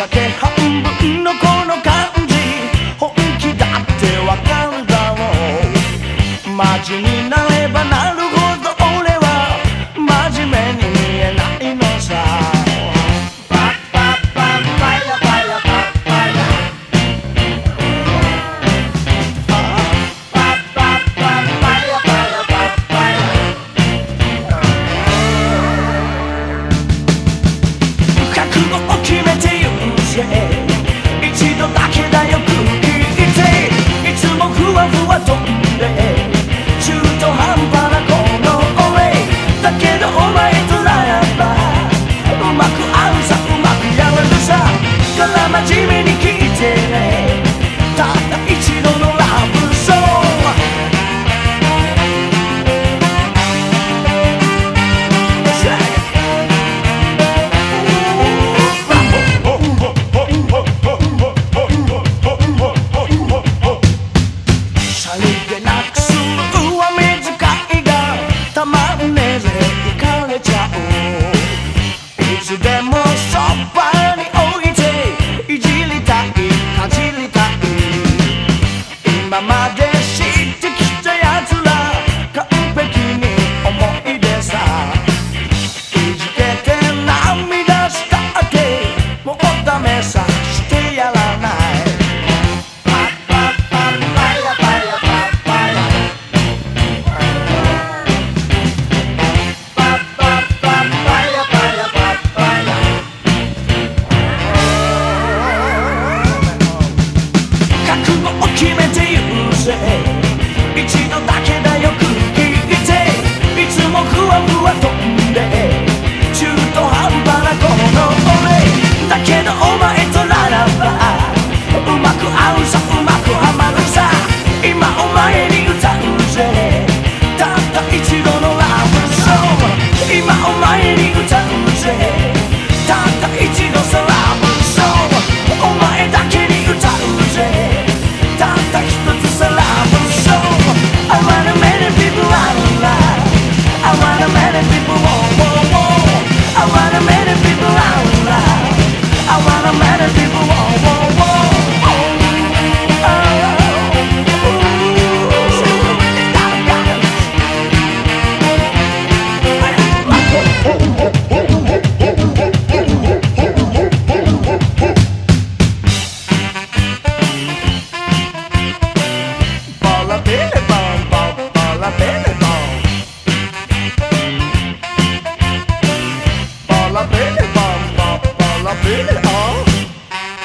ゃけ半分のこの感じ。本気だってわかるだろう。マジになればな Chỉ.